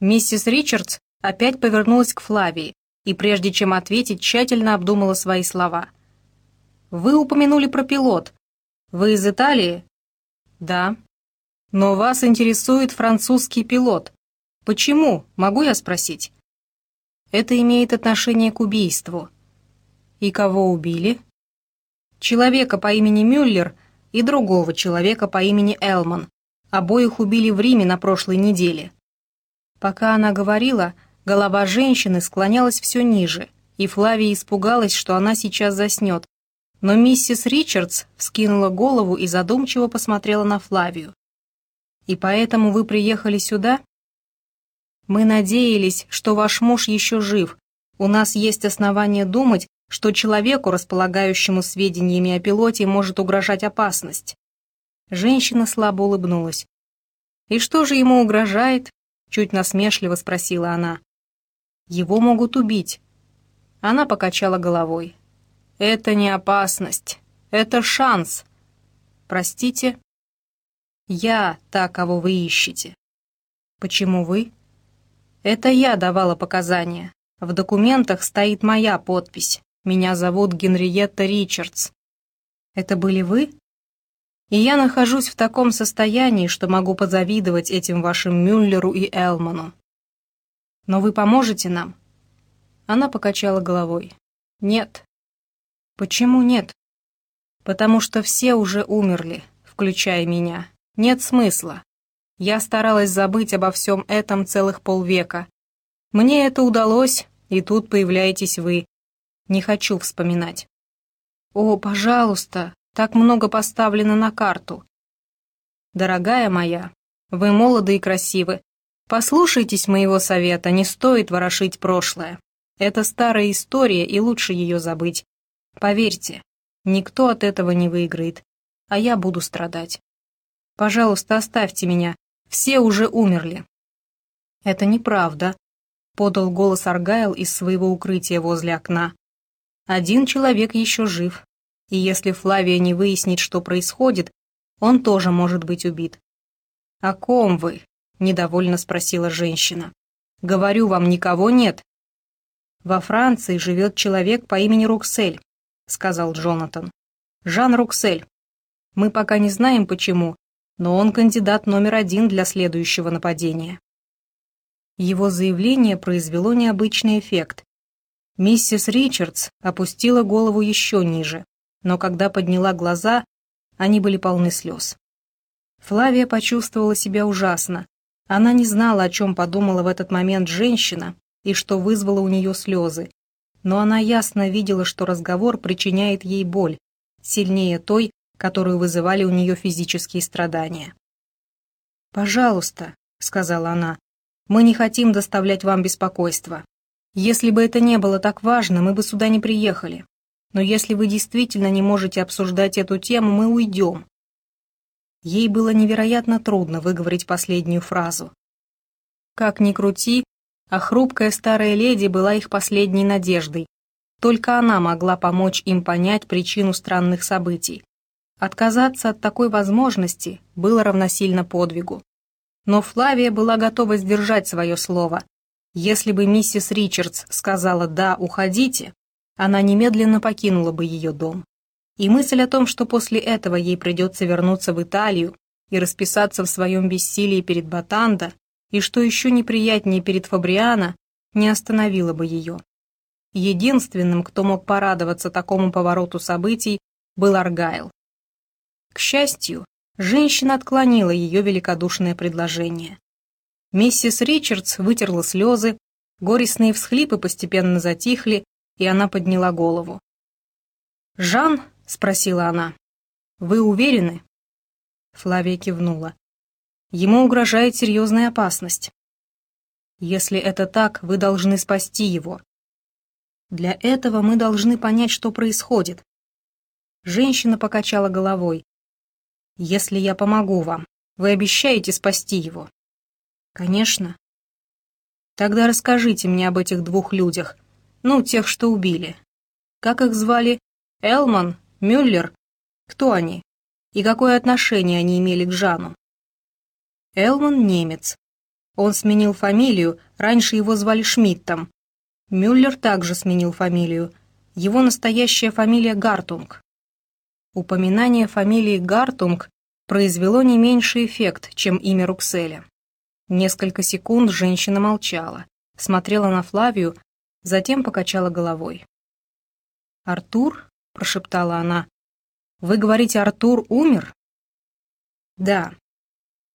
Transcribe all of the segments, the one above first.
Миссис Ричардс опять повернулась к Флавии и, прежде чем ответить, тщательно обдумала свои слова. «Вы упомянули про пилот. Вы из Италии?» «Да». «Но вас интересует французский пилот. Почему, могу я спросить?» «Это имеет отношение к убийству». «И кого убили?» «Человека по имени Мюллер и другого человека по имени Элман. Обоих убили в Риме на прошлой неделе». Пока она говорила, голова женщины склонялась все ниже, и Флавия испугалась, что она сейчас заснет. Но миссис Ричардс вскинула голову и задумчиво посмотрела на Флавию. «И поэтому вы приехали сюда?» «Мы надеялись, что ваш муж еще жив. У нас есть основания думать, что человеку, располагающему сведениями о пилоте, может угрожать опасность». Женщина слабо улыбнулась. «И что же ему угрожает?» Чуть насмешливо спросила она. «Его могут убить». Она покачала головой. «Это не опасность. Это шанс. Простите?» «Я та, кого вы ищете». «Почему вы?» «Это я давала показания. В документах стоит моя подпись. Меня зовут Генриетта Ричардс». «Это были вы?» И я нахожусь в таком состоянии, что могу позавидовать этим вашим Мюллеру и Элману. Но вы поможете нам?» Она покачала головой. «Нет». «Почему нет?» «Потому что все уже умерли, включая меня. Нет смысла. Я старалась забыть обо всем этом целых полвека. Мне это удалось, и тут появляетесь вы. Не хочу вспоминать». «О, пожалуйста», так много поставлено на карту. Дорогая моя, вы молоды и красивы. Послушайтесь моего совета, не стоит ворошить прошлое. Это старая история, и лучше ее забыть. Поверьте, никто от этого не выиграет, а я буду страдать. Пожалуйста, оставьте меня, все уже умерли. Это неправда, подал голос Аргайл из своего укрытия возле окна. Один человек еще жив, и если Флавия не выяснит, что происходит, он тоже может быть убит. «О ком вы?» — недовольно спросила женщина. «Говорю вам, никого нет». «Во Франции живет человек по имени Руксель», — сказал Джонатан. «Жан Руксель. Мы пока не знаем почему, но он кандидат номер один для следующего нападения». Его заявление произвело необычный эффект. Миссис Ричардс опустила голову еще ниже, но когда подняла глаза, они были полны слез. Флавия почувствовала себя ужасно. Она не знала, о чем подумала в этот момент женщина и что вызвало у нее слезы, но она ясно видела, что разговор причиняет ей боль, сильнее той, которую вызывали у нее физические страдания. «Пожалуйста», — сказала она, — «мы не хотим доставлять вам беспокойство. Если бы это не было так важно, мы бы сюда не приехали но если вы действительно не можете обсуждать эту тему, мы уйдем». Ей было невероятно трудно выговорить последнюю фразу. Как ни крути, а хрупкая старая леди была их последней надеждой. Только она могла помочь им понять причину странных событий. Отказаться от такой возможности было равносильно подвигу. Но Флавия была готова сдержать свое слово. Если бы миссис Ричардс сказала «да, уходите», она немедленно покинула бы ее дом. И мысль о том, что после этого ей придется вернуться в Италию и расписаться в своем бессилии перед Батанда, и что еще неприятнее перед Фабриано, не остановила бы ее. Единственным, кто мог порадоваться такому повороту событий, был Аргайл. К счастью, женщина отклонила ее великодушное предложение. Миссис Ричардс вытерла слезы, горестные всхлипы постепенно затихли, и она подняла голову. «Жан?» — спросила она. «Вы уверены?» Флавия кивнула. «Ему угрожает серьезная опасность. Если это так, вы должны спасти его. Для этого мы должны понять, что происходит». Женщина покачала головой. «Если я помогу вам, вы обещаете спасти его?» «Конечно». «Тогда расскажите мне об этих двух людях», ну, тех, что убили. Как их звали? Элман? Мюллер? Кто они? И какое отношение они имели к Жану? Элман немец. Он сменил фамилию, раньше его звали Шмидтом. Мюллер также сменил фамилию. Его настоящая фамилия Гартунг. Упоминание фамилии Гартунг произвело не меньший эффект, чем имя Рукселя. Несколько секунд женщина молчала, смотрела на Флавию, затем покачала головой. «Артур?» — прошептала она. «Вы говорите, Артур умер?» «Да.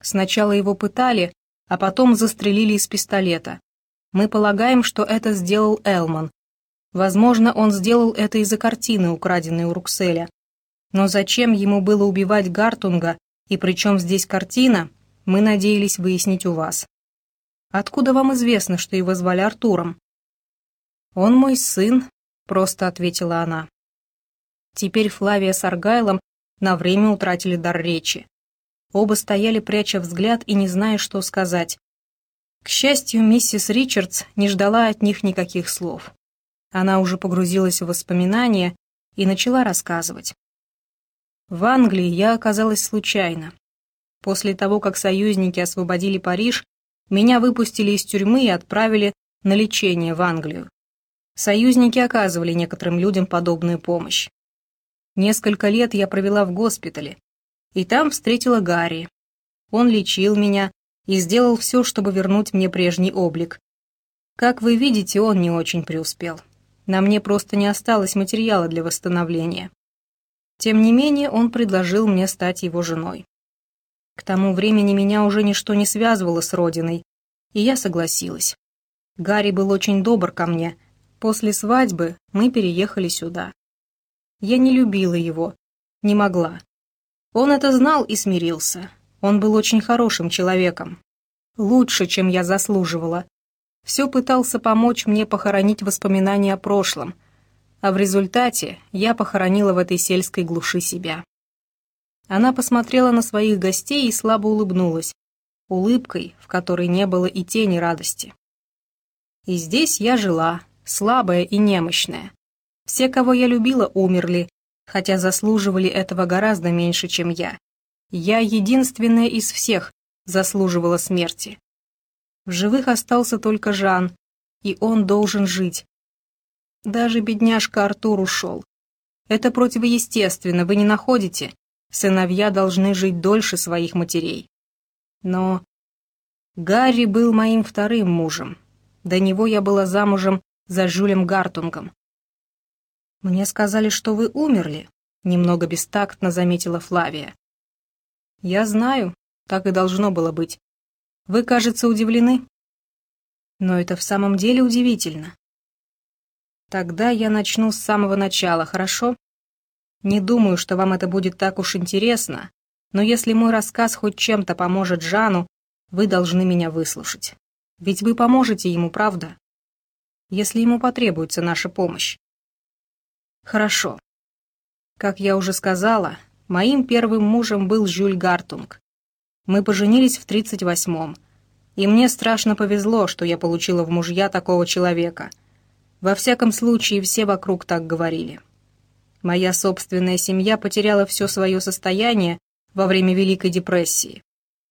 Сначала его пытали, а потом застрелили из пистолета. Мы полагаем, что это сделал Элман. Возможно, он сделал это из-за картины, украденной у Рукселя. Но зачем ему было убивать Гартунга, и причем здесь картина, мы надеялись выяснить у вас. Откуда вам известно, что его звали Артуром? Он мой сын, просто ответила она. Теперь Флавия с Аргайлом на время утратили дар речи. Оба стояли, пряча взгляд и не зная, что сказать. К счастью, миссис Ричардс не ждала от них никаких слов. Она уже погрузилась в воспоминания и начала рассказывать. В Англии я оказалась случайно. После того, как союзники освободили Париж, меня выпустили из тюрьмы и отправили на лечение в Англию. Союзники оказывали некоторым людям подобную помощь. Несколько лет я провела в госпитале, и там встретила Гарри. Он лечил меня и сделал все, чтобы вернуть мне прежний облик. Как вы видите, он не очень преуспел. На мне просто не осталось материала для восстановления. Тем не менее, он предложил мне стать его женой. К тому времени меня уже ничто не связывало с родиной, и я согласилась. Гарри был очень добр ко мне. После свадьбы мы переехали сюда. Я не любила его, не могла. Он это знал и смирился. Он был очень хорошим человеком. Лучше, чем я заслуживала. Все пытался помочь мне похоронить воспоминания о прошлом, а в результате я похоронила в этой сельской глуши себя. Она посмотрела на своих гостей и слабо улыбнулась, улыбкой, в которой не было и тени радости. И здесь я жила, слабая и немощная. Все, кого я любила, умерли, хотя заслуживали этого гораздо меньше, чем я. Я единственная из всех заслуживала смерти. В живых остался только Жан, и он должен жить. Даже бедняжка Артур ушел. Это противоестественно, вы не находите? Сыновья должны жить дольше своих матерей. Но Гарри был моим вторым мужем. До него я была замужем за Жюлем Гартунгом. «Мне сказали, что вы умерли», — немного бестактно заметила Флавия. «Я знаю, так и должно было быть. Вы, кажется, удивлены?» «Но это в самом деле удивительно». «Тогда я начну с самого начала, хорошо? Не думаю, что вам это будет так уж интересно, но если мой рассказ хоть чем-то поможет Жану, вы должны меня выслушать. Ведь вы поможете ему, правда? Если ему потребуется наша помощь. Хорошо. Как я уже сказала, моим первым мужем был Жюль Гартунг. Мы поженились в 38-м, и мне страшно повезло, что я получила в мужья такого человека. Во всяком случае, все вокруг так говорили. Моя собственная семья потеряла все свое состояние во время Великой депрессии.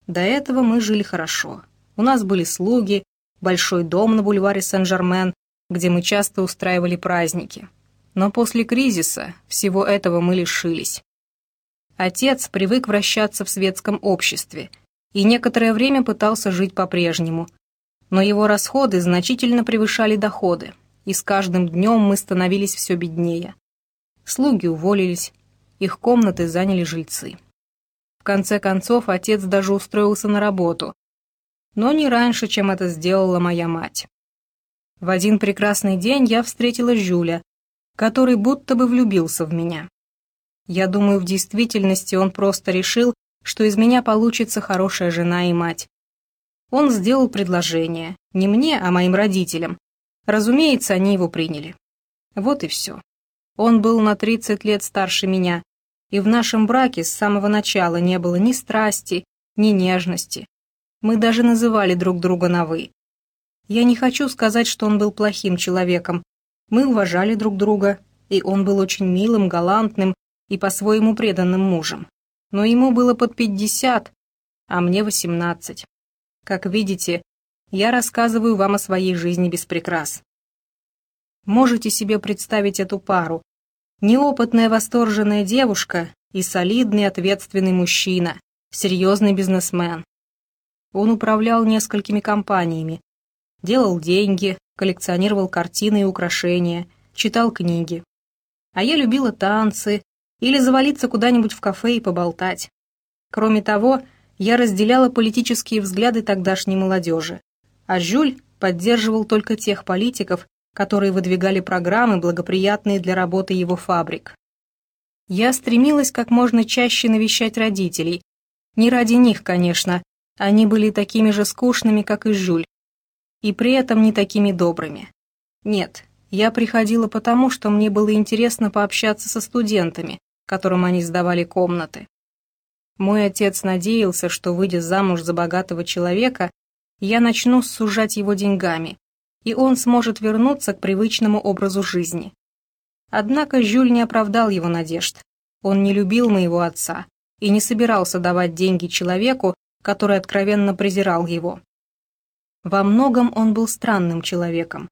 До этого мы жили хорошо. У нас были слуги, большой дом на бульваре Сен-Жермен, где мы часто устраивали праздники. Но после кризиса всего этого мы лишились. Отец привык вращаться в светском обществе и некоторое время пытался жить по-прежнему. Но его расходы значительно превышали доходы, и с каждым днем мы становились все беднее. Слуги уволились, их комнаты заняли жильцы. В конце концов, отец даже устроился на работу, но не раньше, чем это сделала моя мать. В один прекрасный день я встретила Жюля, который будто бы влюбился в меня. Я думаю, в действительности он просто решил, что из меня получится хорошая жена и мать. Он сделал предложение, не мне, а моим родителям. Разумеется, они его приняли. Вот и все. Он был на 30 лет старше меня, и в нашем браке с самого начала не было ни страсти, ни нежности. Мы даже называли друг друга на «вы». Я не хочу сказать, что он был плохим человеком, мы уважали друг друга, и он был очень милым, галантным и по-своему преданным мужем. Но ему было под пятьдесят, а мне восемнадцать. Как видите, я рассказываю вам о своей жизни без прикрас. Можете себе представить эту пару. Неопытная восторженная девушка и солидный ответственный мужчина, серьезный бизнесмен. Он управлял несколькими компаниями, делал деньги, коллекционировал картины и украшения, читал книги. А я любила танцы или завалиться куда-нибудь в кафе и поболтать. Кроме того, я разделяла политические взгляды тогдашней молодежи, а Жюль поддерживал только тех политиков, которые выдвигали программы, благоприятные для работы его фабрик. Я стремилась как можно чаще навещать родителей. Не ради них, конечно, они были такими же скучными, как и Жюль, и при этом не такими добрыми. Нет, я приходила потому, что мне было интересно пообщаться со студентами, которым они сдавали комнаты. Мой отец надеялся, что, выйдя замуж за богатого человека, я начну сужать его деньгами, и он сможет вернуться к привычному образу жизни. Однако Жюль не оправдал его надежд. Он не любил моего отца и не собирался давать деньги человеку, который откровенно презирал его. Во многом он был странным человеком.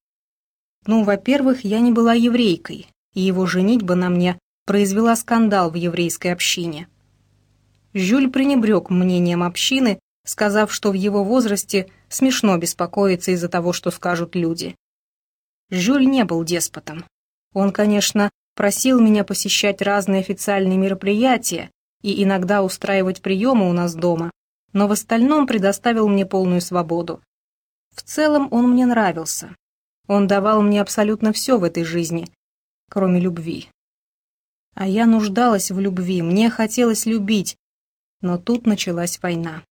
Ну, во-первых, я не была еврейкой, и его женитьба на мне произвела скандал в еврейской общине. Жюль пренебрег мнением общины, сказав, что в его возрасте смешно беспокоиться из-за того, что скажут люди. Жюль не был деспотом. Он, конечно, просил меня посещать разные официальные мероприятия и иногда устраивать приемы у нас дома, но в остальном предоставил мне полную свободу. В целом он мне нравился. Он давал мне абсолютно все в этой жизни, кроме любви. А я нуждалась в любви, мне хотелось любить, но тут началась война.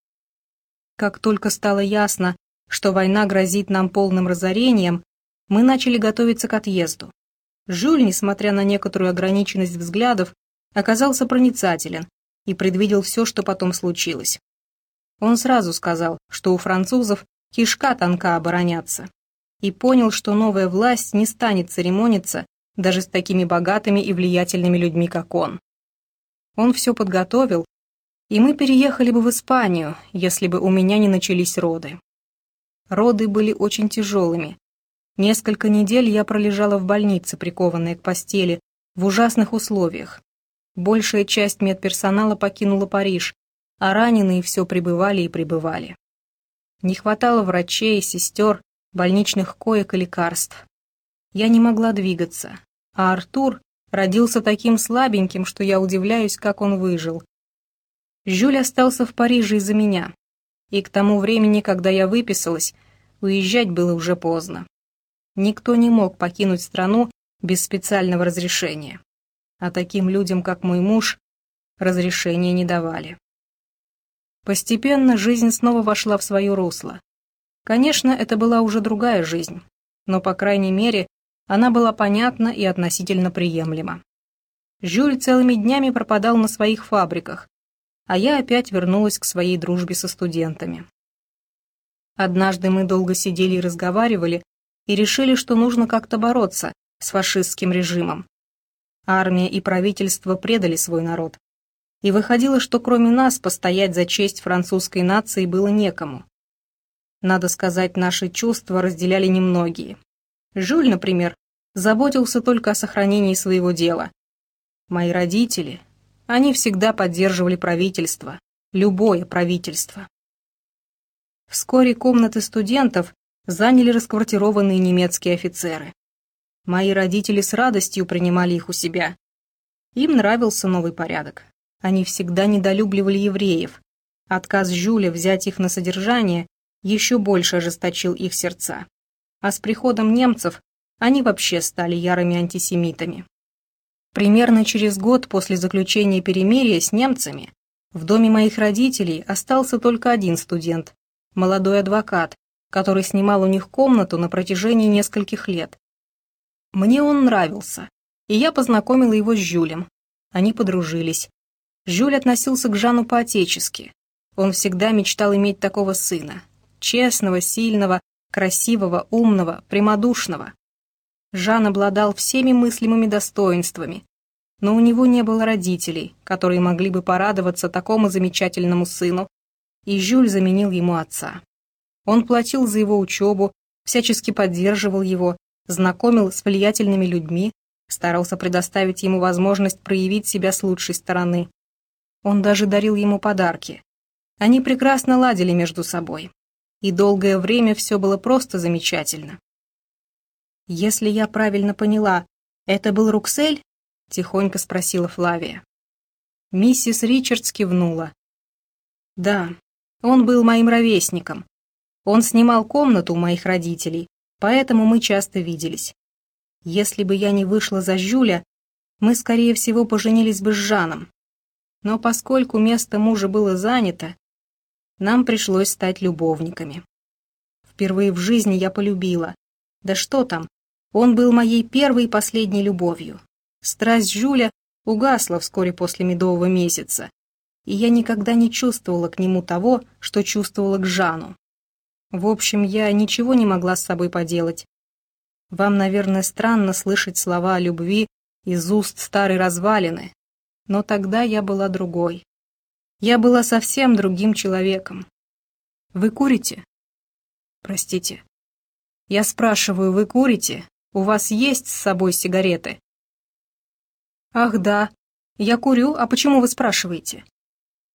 Как только стало ясно, что война грозит нам полным разорением, мы начали готовиться к отъезду. Жюль, несмотря на некоторую ограниченность взглядов, оказался проницателен и предвидел все, что потом случилось. Он сразу сказал, что у французов кишка тонка обороняться, и понял, что новая власть не станет церемониться даже с такими богатыми и влиятельными людьми, как он. Он все подготовил, и мы переехали бы в Испанию, если бы у меня не начались роды. Роды были очень тяжелыми. Несколько недель я пролежала в больнице, прикованная к постели, в ужасных условиях. Большая часть медперсонала покинула Париж, а раненые все пребывали и пребывали. Не хватало врачей, сестер, больничных коек и лекарств. Я не могла двигаться, а Артур родился таким слабеньким, что я удивляюсь, как он выжил. Жюль остался в Париже из-за меня, и к тому времени, когда я выписалась, уезжать было уже поздно. Никто не мог покинуть страну без специального разрешения, а таким людям, как мой муж, разрешения не давали. Постепенно жизнь снова вошла в свое русло. Конечно, это была уже другая жизнь, но, по крайней мере, она была понятна и относительно приемлема. Жюль целыми днями пропадал на своих фабриках, а я опять вернулась к своей дружбе со студентами. Однажды мы долго сидели и разговаривали, и решили, что нужно как-то бороться с фашистским режимом. Армия и правительство предали свой народ, и выходило, что кроме нас постоять за честь французской нации было некому. Надо сказать, наши чувства разделяли немногие. Жюль, например, заботился только о сохранении своего дела. Мои родители, они всегда поддерживали правительство, любое правительство. Вскоре комнаты студентов заняли расквартированные немецкие офицеры. Мои родители с радостью принимали их у себя. Им нравился новый порядок. Они всегда недолюбливали евреев. Отказ Жюля взять их на содержание еще больше ожесточил их сердца. А с приходом немцев они вообще стали ярыми антисемитами. Примерно через год после заключения перемирия с немцами в доме моих родителей остался только один студент, молодой адвокат, который снимал у них комнату на протяжении нескольких лет. Мне он нравился, и я познакомила его с Жюлем. Они подружились. Жюль относился к Жану по-отечески. Он всегда мечтал иметь такого сына. Честного, сильного, красивого, умного, прямодушного. Жан обладал всеми мыслимыми достоинствами, но у него не было родителей, которые могли бы порадоваться такому замечательному сыну, и Жюль заменил ему отца. Он платил за его учебу, всячески поддерживал его, знакомил с влиятельными людьми, старался предоставить ему возможность проявить себя с лучшей стороны. Он даже дарил ему подарки. Они прекрасно ладили между собой. И долгое время все было просто замечательно. «Если я правильно поняла, это был Руксель?» — тихонько спросила Флавия. Миссис Ричардс кивнула. «Да, он был моим ровесником. Он снимал комнату у моих родителей, поэтому мы часто виделись. Если бы я не вышла за Жюля, мы, скорее всего, поженились бы с Жаном. Но поскольку место мужа было занято, нам пришлось стать любовниками. Впервые в жизни я полюбила. Да что там, он был моей первой и последней любовью. Страсть Жюля угасла вскоре после медового месяца, и я никогда не чувствовала к нему того, что чувствовала к Жану. В общем, я ничего не могла с собой поделать. Вам, наверное, странно слышать слова о любви из уст старой развалины, но тогда я была другой. Я была совсем другим человеком. Вы курите? Простите. Я спрашиваю, вы курите? У вас есть с собой сигареты? Ах, да. Я курю, а почему вы спрашиваете?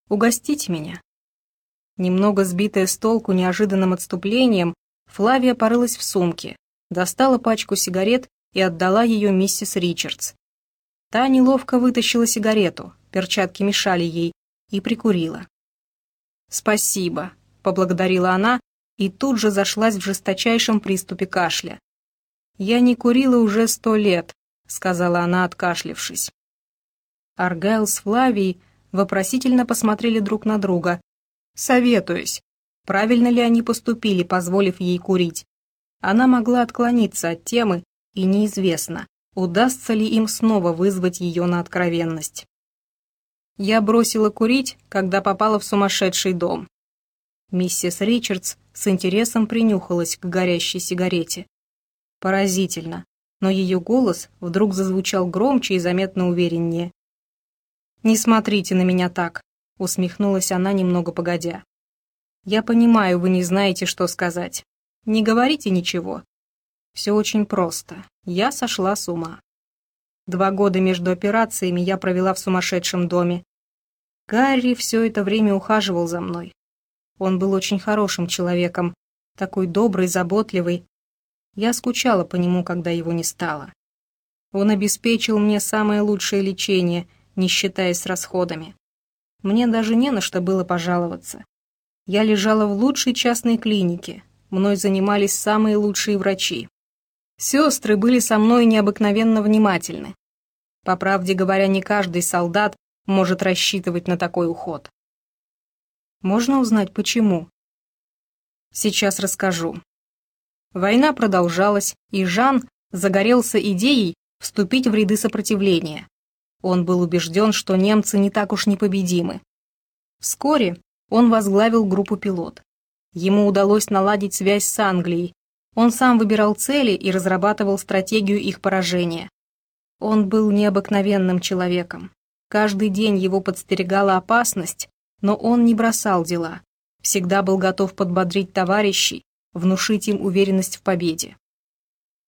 Угостите меня. Немного сбитая с толку неожиданным отступлением, Флавия порылась в сумке, достала пачку сигарет и отдала ее миссис Ричардс. Та неловко вытащила сигарету, перчатки мешали ей, и прикурила. «Спасибо», — поблагодарила она и тут же зашлась в жесточайшем приступе кашля. «Я не курила уже сто лет», — сказала она, откашлившись. Аргайл с Флавией вопросительно посмотрели друг на друга. «Советуюсь, правильно ли они поступили, позволив ей курить. Она могла отклониться от темы, и неизвестно, удастся ли им снова вызвать ее на откровенность. Я бросила курить, когда попала в сумасшедший дом. Миссис Ричардс с интересом принюхалась к горящей сигарете. Поразительно, но ее голос вдруг зазвучал громче и заметно увереннее. «Не смотрите на меня так», — усмехнулась она немного погодя. «Я понимаю, вы не знаете, что сказать. Не говорите ничего. Все очень просто. Я сошла с ума. Два года между операциями я провела в сумасшедшем доме. Гарри все это время ухаживал за мной. Он был очень хорошим человеком, такой добрый, заботливый. Я скучала по нему, когда его не стало. Он обеспечил мне самое лучшее лечение, не считаясь с расходами. Мне даже не на что было пожаловаться. Я лежала в лучшей частной клинике, мной занимались самые лучшие врачи. Сестры были со мной необыкновенно внимательны. По правде говоря, не каждый солдат может рассчитывать на такой уход. Можно узнать, почему? Сейчас расскажу. Война продолжалась, и Жан загорелся идеей вступить в ряды сопротивления. Он был убежден, что немцы не так уж непобедимы. Вскоре он возглавил группу пилот. Ему удалось наладить связь с Англией, он сам выбирал цели и разрабатывал стратегию их поражения. Он был необыкновенным человеком. Каждый день его подстерегала опасность, но он не бросал дела. Всегда был готов подбодрить товарищей, внушить им уверенность в победе.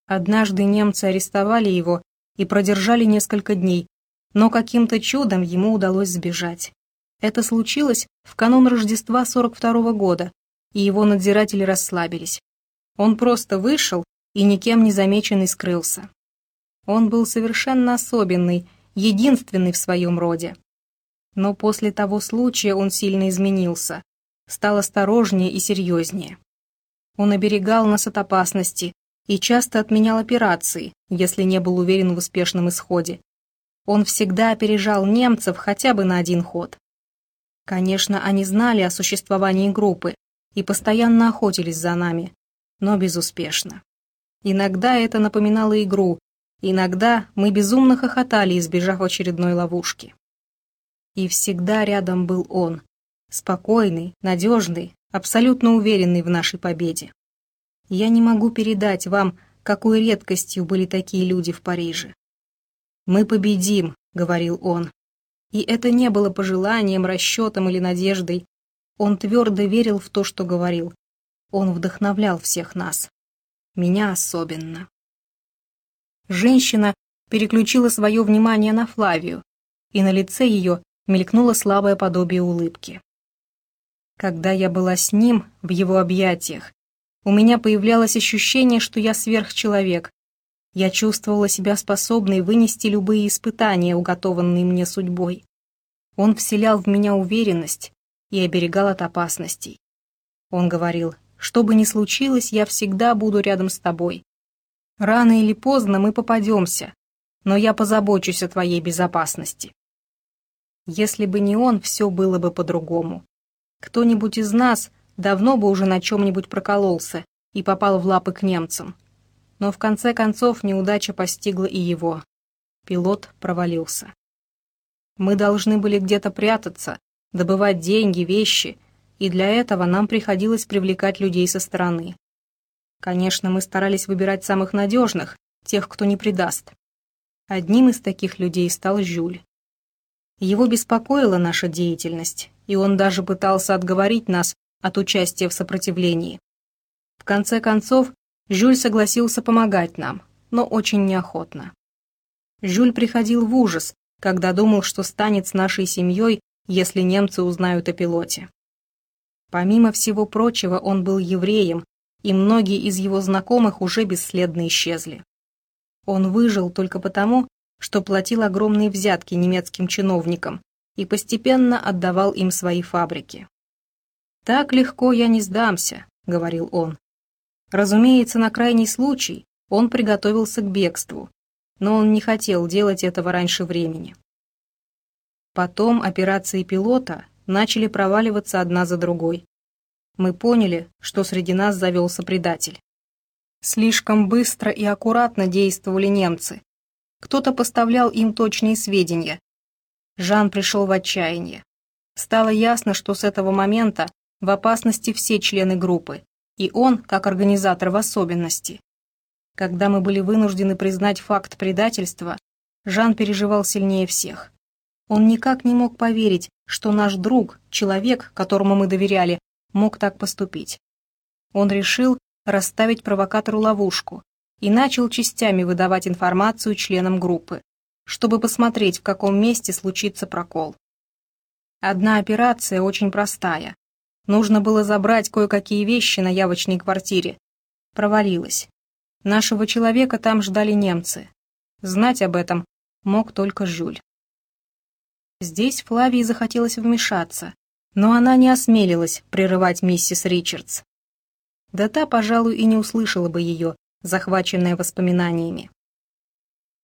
Однажды немцы арестовали его и продержали несколько дней, но каким-то чудом ему удалось сбежать. Это случилось в канун Рождества 42 -го года, и его надзиратели расслабились. Он просто вышел и никем не замеченный скрылся. Он был совершенно особенный, единственный в своем роде. Но после того случая он сильно изменился, стал осторожнее и серьезнее. Он оберегал нас от опасности и часто отменял операции, если не был уверен в успешном исходе. Он всегда опережал немцев хотя бы на один ход. Конечно, они знали о существовании группы и постоянно охотились за нами, но безуспешно. Иногда это напоминало игру, иногда мы безумно хохотали, избежав очередной ловушки. И всегда рядом был он, спокойный, надежный, абсолютно уверенный в нашей победе. Я не могу передать вам, какой редкостью были такие люди в Париже. «Мы победим», — говорил он. И это не было пожеланием, расчетом или надеждой. Он твердо верил в то, что говорил. Он вдохновлял всех нас. Меня особенно. Женщина переключила свое внимание на Флавию, и на лице ее мелькнуло слабое подобие улыбки. Когда я была с ним, в его объятиях, у меня появлялось ощущение, что я сверхчеловек. Я чувствовала себя способной вынести любые испытания, уготованные мне судьбой. Он вселял в меня уверенность и оберегал от опасностей. Он говорил, что бы ни случилось, я всегда буду рядом с тобой. Рано или поздно мы попадемся, но я позабочусь о твоей безопасности. Если бы не он, все было бы по-другому. Кто-нибудь из нас давно бы уже на чем-нибудь прокололся и попал в лапы к немцам. Но в конце концов неудача постигла и его. Пилот провалился. Мы должны были где-то прятаться, добывать деньги, вещи, и для этого нам приходилось привлекать людей со стороны. Конечно, мы старались выбирать самых надежных, тех, кто не предаст. Одним из таких людей стал Жюль. Его беспокоила наша деятельность, и он даже пытался отговорить нас от участия в сопротивлении. В конце концов, Жюль согласился помогать нам, но очень неохотно. Жюль приходил в ужас, когда думал, что станет с нашей семьей, если немцы узнают о пилоте. Помимо всего прочего, он был евреем, и многие из его знакомых уже бесследно исчезли. Он выжил только потому, что платил огромные взятки немецким чиновникам и постепенно отдавал им свои фабрики. «Так легко я не сдамся», — говорил он. Разумеется, на крайний случай он приготовился к бегству, но он не хотел делать этого раньше времени. Потом операции пилота начали проваливаться одна за другой. Мы поняли, что среди нас завелся предатель. Слишком быстро и аккуратно действовали немцы. Кто-то поставлял им точные сведения. Жан пришел в отчаяние. Стало ясно, что с этого момента в опасности все члены группы, и он, как организатор в особенности. Когда мы были вынуждены признать факт предательства, Жан переживал сильнее всех. Он никак не мог поверить, что наш друг, человек, которому мы доверяли, мог так поступить. Он решил расставить провокатору ловушку и начал частями выдавать информацию членам группы, чтобы посмотреть, в каком месте случится прокол. Одна операция очень простая. Нужно было забрать кое-какие вещи на явочной квартире. Провалилась. Нашего человека там ждали немцы. Знать об этом мог только Жюль. Здесь Флавии захотелось вмешаться, но она не осмелилась прерывать миссис Ричардс. Да та, пожалуй, и не услышала бы ее, захваченная воспоминаниями.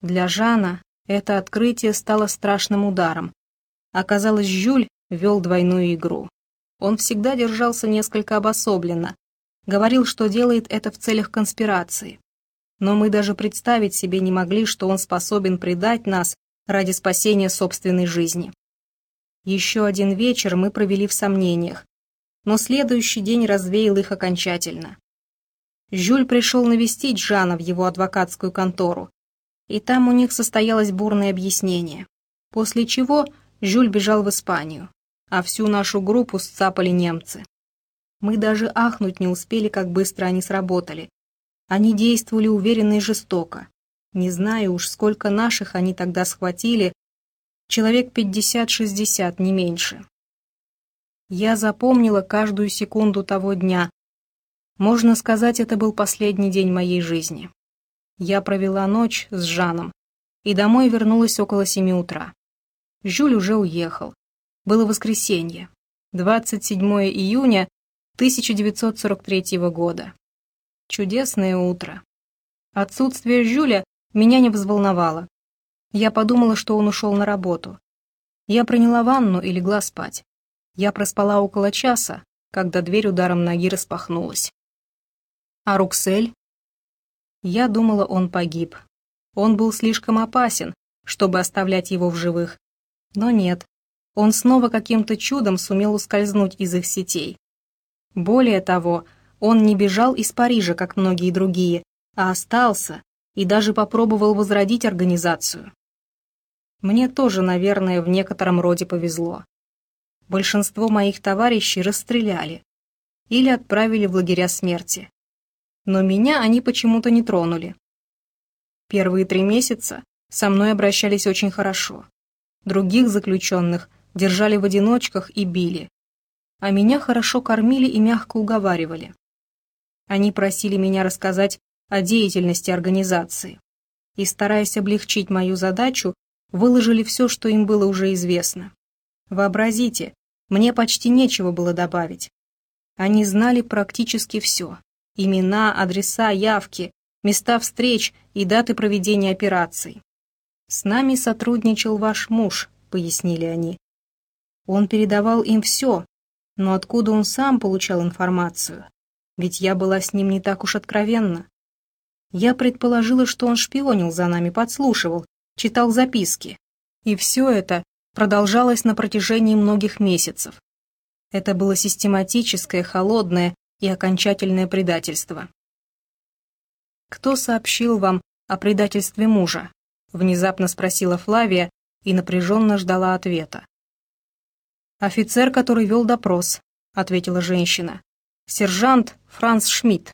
Для Жана это открытие стало страшным ударом. Оказалось, Жюль вел двойную игру. Он всегда держался несколько обособленно, говорил, что делает это в целях конспирации. Но мы даже представить себе не могли, что он способен предать нас ради спасения собственной жизни. Еще один вечер мы провели в сомнениях, но следующий день развеял их окончательно. Жюль пришел навестить Жана в его адвокатскую контору, и там у них состоялось бурное объяснение, после чего Жюль бежал в Испанию, а всю нашу группу сцапали немцы. Мы даже ахнуть не успели, как быстро они сработали. Они действовали уверенно и жестоко. Не знаю уж, сколько наших они тогда схватили, человек 50-60, не меньше. Я запомнила каждую секунду того дня. Можно сказать, это был последний день моей жизни. Я провела ночь с Жаном и домой вернулась около семи утра. Жюль уже уехал. Было воскресенье, 27 июня 1943 года. Чудесное утро. Отсутствие Жюля меня не взволновало. Я подумала, что он ушел на работу. Я приняла ванну и легла спать. Я проспала около часа, когда дверь ударом ноги распахнулась. А Руксель? Я думала, он погиб. Он был слишком опасен, чтобы оставлять его в живых. Но нет, он снова каким-то чудом сумел ускользнуть из их сетей. Более того, он не бежал из Парижа, как многие другие, а остался и даже попробовал возродить организацию. Мне тоже, наверное, в некотором роде повезло большинство моих товарищей расстреляли. или отправили в лагеря смерти. Но меня они почему-то не тронули. Первые три месяца со мной обращались очень хорошо. Других заключенных держали в одиночках и били. А меня хорошо кормили и мягко уговаривали. Они просили меня рассказать о деятельности организации. И, стараясь облегчить мою задачу, выложили все, что им было уже известно. Вообразите, мне почти нечего было добавить. Они знали практически все. Имена, адреса, явки, места встреч и даты проведения операций. «С нами сотрудничал ваш муж», — пояснили они. Он передавал им все, но откуда он сам получал информацию? Ведь я была с ним не так уж откровенна. Я предположила, что он шпионил за нами, подслушивал, читал записки. И все это продолжалось на протяжении многих месяцев. Это было систематическое, холодное и окончательное предательство. «Кто сообщил вам о предательстве мужа?» — внезапно спросила Флавия и напряженно ждала ответа. «Офицер, который вел допрос», — ответила женщина. «Сержант Франц Шмидт».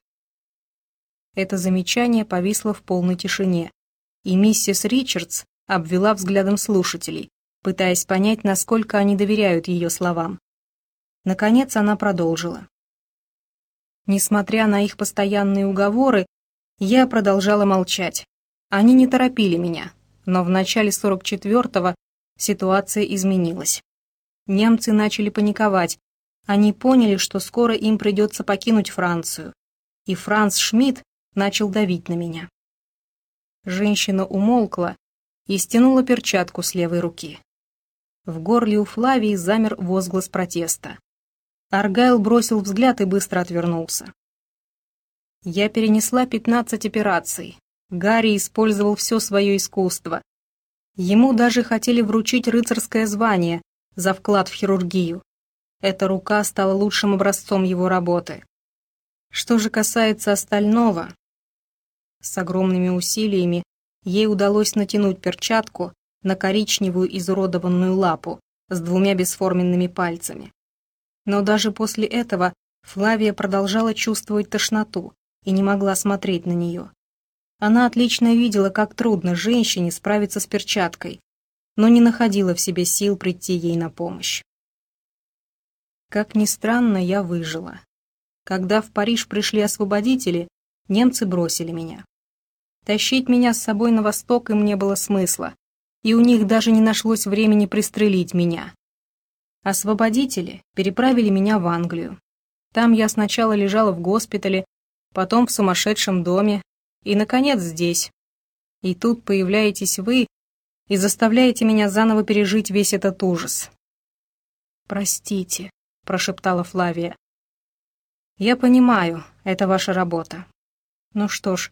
Это замечание повисло в полной тишине, и миссис Ричардс обвела взглядом слушателей, пытаясь понять, насколько они доверяют ее словам. Наконец она продолжила. Несмотря на их постоянные уговоры, я продолжала молчать. Они не торопили меня, но в начале 44-го ситуация изменилась. Немцы начали паниковать. Они поняли, что скоро им придется покинуть Францию. И Франц Шмидт начал давить на меня. Женщина умолкла и стянула перчатку с левой руки. В горле у Флавии замер возглас протеста. Аргайл бросил взгляд и быстро отвернулся. Я перенесла 15 операций, Гарри использовал все свое искусство. Ему даже хотели вручить рыцарское звание за вклад в хирургию. Эта рука стала лучшим образцом его работы. Что же касается остального, с огромными усилиями ей удалось натянуть перчатку на коричневую изуродованную лапу с двумя бесформенными пальцами. Но даже после этого Флавия продолжала чувствовать тошноту и не могла смотреть на нее. Она отлично видела, как трудно женщине справиться с перчаткой, но не находила в себе сил прийти ей на помощь. Как ни странно, я выжила. Когда в Париж пришли освободители, немцы бросили меня. Тащить меня с собой на восток им не было смысла, и у них даже не нашлось времени пристрелить меня. Освободители переправили меня в Англию. Там я сначала лежала в госпитале, потом в сумасшедшем доме, и, наконец, здесь. И тут появляетесь вы и заставляете меня заново пережить весь этот ужас. «Простите», — прошептала Флавия. «Я понимаю, это ваша работа. Ну что ж,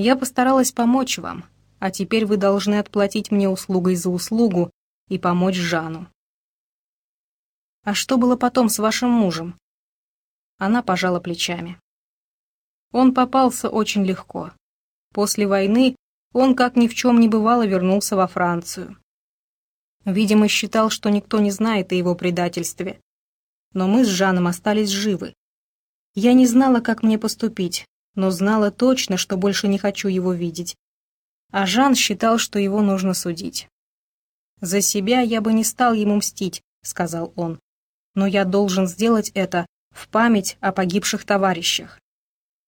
я постаралась помочь вам, а теперь вы должны отплатить мне услугой за услугу и помочь Жану». «А что было потом с вашим мужем?» Она пожала плечами. Он попался очень легко. После войны он, как ни в чем не бывало, вернулся во Францию. Видимо, считал, что никто не знает о его предательстве. Но мы с Жаном остались живы. Я не знала, как мне поступить, но знала точно, что больше не хочу его видеть. А Жан считал, что его нужно судить. «За себя я бы не стал ему мстить», — сказал он. «Но я должен сделать это в память о погибших товарищах».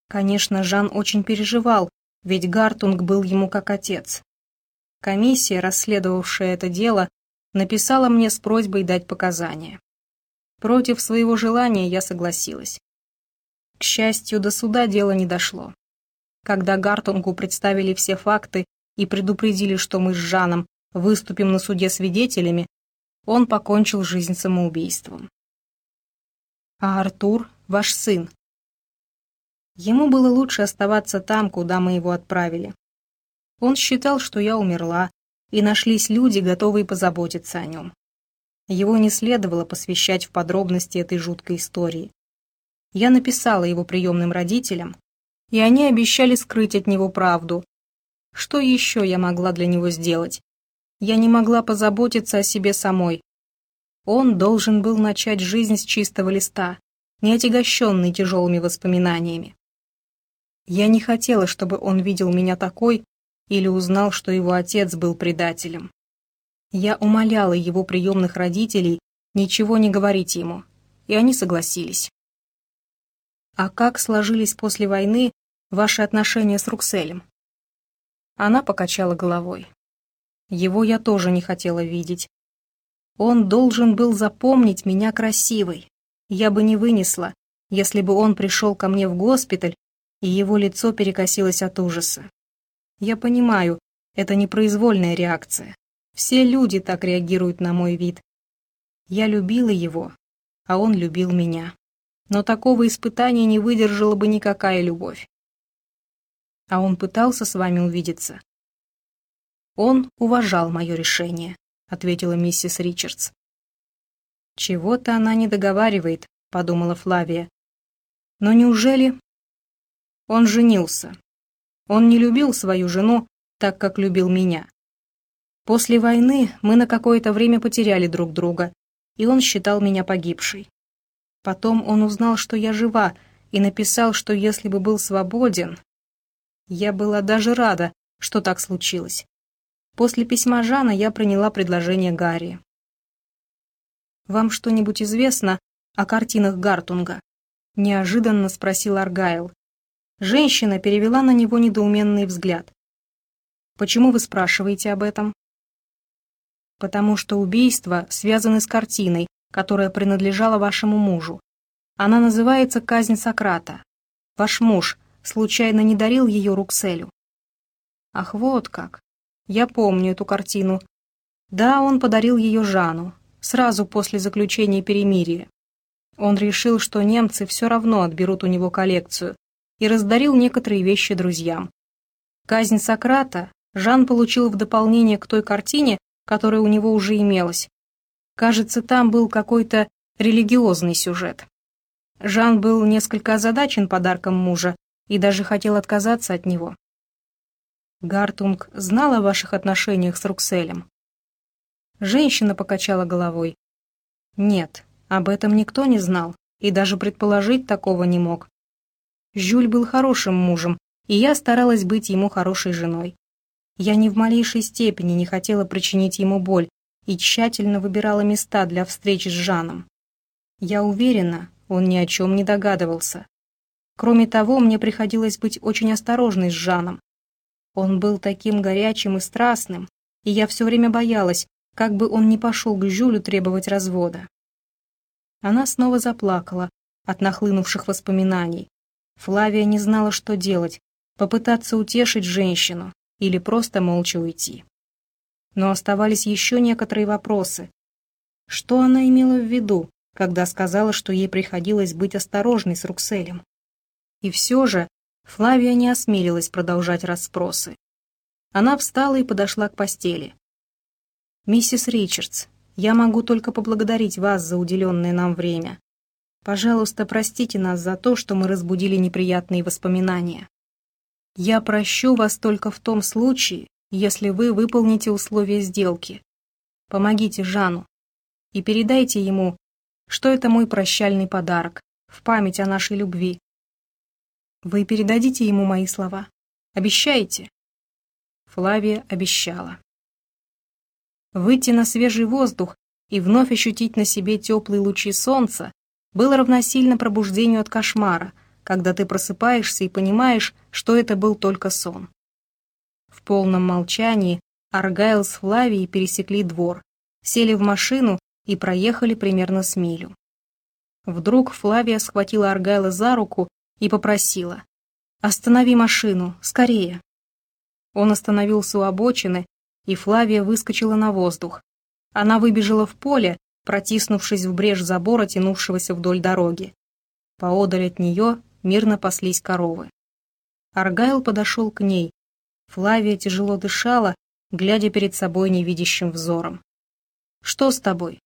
Конечно, Жан очень переживал, ведь Гартунг был ему как отец. Комиссия, расследовавшая это дело, написала мне с просьбой дать показания. Против своего желания я согласилась. К счастью, до суда дело не дошло. Когда Гартунгу представили все факты и предупредили, что мы с Жаном выступим на суде свидетелями, он покончил жизнь самоубийством. А Артур, ваш сын, Ему было лучше оставаться там, куда мы его отправили. Он считал, что я умерла, и нашлись люди, готовые позаботиться о нем. Его не следовало посвящать в подробности этой жуткой истории. Я написала его приемным родителям, и они обещали скрыть от него правду. Что еще я могла для него сделать? Я не могла позаботиться о себе самой. Он должен был начать жизнь с чистого листа, не отягощенный тяжелыми воспоминаниями. Я не хотела, чтобы он видел меня такой или узнал, что его отец был предателем. Я умоляла его приемных родителей ничего не говорить ему, и они согласились. А как сложились после войны ваши отношения с Рукселем? Она покачала головой. Его я тоже не хотела видеть. Он должен был запомнить меня красивой. Я бы не вынесла, если бы он пришел ко мне в госпиталь, и его лицо перекосилось от ужаса. Я понимаю, это непроизвольная реакция. Все люди так реагируют на мой вид. Я любила его, а он любил меня. Но такого испытания не выдержала бы никакая любовь. А он пытался с вами увидеться? Он уважал мое решение, ответила миссис Ричардс. Чего-то она не договаривает, подумала Флавия. Но неужели... Он женился. Он не любил свою жену так, как любил меня. После войны мы на какое-то время потеряли друг друга, и он считал меня погибшей. Потом он узнал, что я жива, и написал, что если бы был свободен... Я была даже рада, что так случилось. После письма Жана я приняла предложение Гарри. «Вам что-нибудь известно о картинах Гартунга?» — неожиданно спросил Аргайл. Женщина перевела на него недоуменный взгляд. «Почему вы спрашиваете об этом?» потому что убийства связаны с картиной, которая принадлежала вашему мужу. Она называется «Казнь Сократа». Ваш муж случайно не дарил ее Рукселю? Ах, вот как. Я помню эту картину. Да, он подарил ее Жану, сразу после заключения перемирия. Он решил, что немцы все равно отберут у него коллекцию, и раздарил некоторые вещи друзьям. Казнь Сократа Жан получил в дополнение к той картине, которое у него уже имелось. Кажется, там был какой-то религиозный сюжет. Жан был несколько озадачен подарком мужа и даже хотел отказаться от него. Гартунг знал о ваших отношениях с Рукселем? Женщина покачала головой. Нет, об этом никто не знал и даже предположить такого не мог. Жюль был хорошим мужем, и я старалась быть ему хорошей женой. Я ни в малейшей степени не хотела причинить ему боль и тщательно выбирала места для встречи с Жаном. Я уверена, он ни о чем не догадывался. Кроме того, мне приходилось быть очень осторожной с Жаном. Он был таким горячим и страстным, и я все время боялась, как бы он не пошел к Жюлю требовать развода. Она снова заплакала от нахлынувших воспоминаний. Флавия не знала, что делать, попытаться утешить женщину, или просто молча уйти. Но оставались еще некоторые вопросы. Что она имела в виду, когда сказала, что ей приходилось быть осторожной с Рукселем? И все же Флавия не осмелилась продолжать расспросы. Она встала и подошла к постели. «Миссис Ричардс, я могу только поблагодарить вас за уделенное нам время. Пожалуйста, простите нас за то, что мы разбудили неприятные воспоминания. Я прощу вас только в том случае, если вы выполните условия сделки. Помогите Жану и передайте ему, что это мой прощальный подарок в память о нашей любви. Вы передадите ему мои слова? Обещаете?» Флавия обещала. Выйти на свежий воздух и вновь ощутить на себе теплые лучи солнца было равносильно пробуждению от кошмара, когда ты просыпаешься и понимаешь, что это был только сон. В полном молчании Аргайл с Флавией пересекли двор, сели в машину и проехали примерно с милю. Вдруг Флавия схватила Аргайла за руку и попросила «Останови машину, скорее!». Он остановился у обочины, и Флавия выскочила на воздух. Она выбежала в поле, протиснувшись в брешь забора, тянувшегося вдоль дороги. Поодаль от нее мирно паслись коровы. Аргайл подошел к ней. Флавия тяжело дышала, глядя перед собой невидящим взором. «Что с тобой?»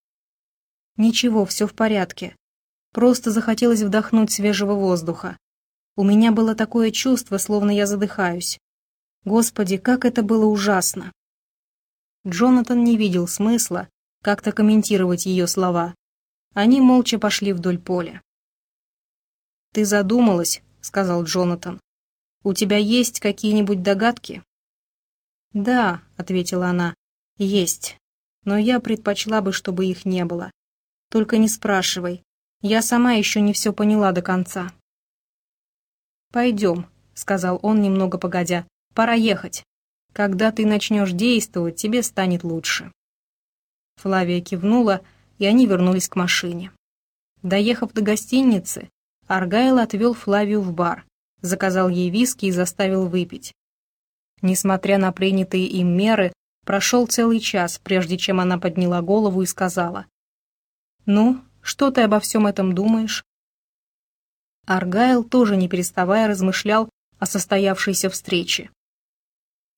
«Ничего, все в порядке. Просто захотелось вдохнуть свежего воздуха. У меня было такое чувство, словно я задыхаюсь. Господи, как это было ужасно!» Джонатан не видел смысла как-то комментировать ее слова. Они молча пошли вдоль поля. «Ты задумалась», — сказал Джонатан. «У тебя есть какие-нибудь догадки?» «Да», — ответила она, — «есть. Но я предпочла бы, чтобы их не было. Только не спрашивай. Я сама еще не все поняла до конца». «Пойдем», — сказал он немного погодя. «Пора ехать. Когда ты начнешь действовать, тебе станет лучше». Флавия кивнула, и они вернулись к машине. Доехав до гостиницы, Аргайл отвел Флавию в бар, заказал ей виски и заставил выпить. Несмотря на принятые им меры, прошел целый час, прежде чем она подняла голову и сказала. «Ну, что ты обо всем этом думаешь?» Аргайл тоже не переставая размышлял о состоявшейся встрече.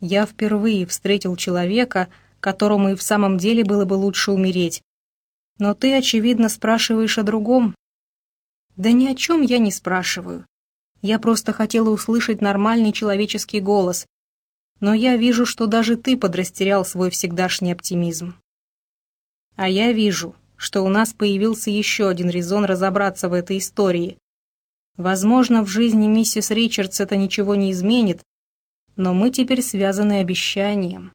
«Я впервые встретил человека, которому и в самом деле было бы лучше умереть. Но ты, очевидно, спрашиваешь о другом, да ни о чем я не спрашиваю. Я просто хотела услышать нормальный человеческий голос. Но я вижу, что даже ты подрастерял свой всегдашний оптимизм. А я вижу, что у нас появился еще один резон разобраться в этой истории. Возможно, в жизни миссис Ричардс это ничего не изменит, но мы теперь связаны обещанием.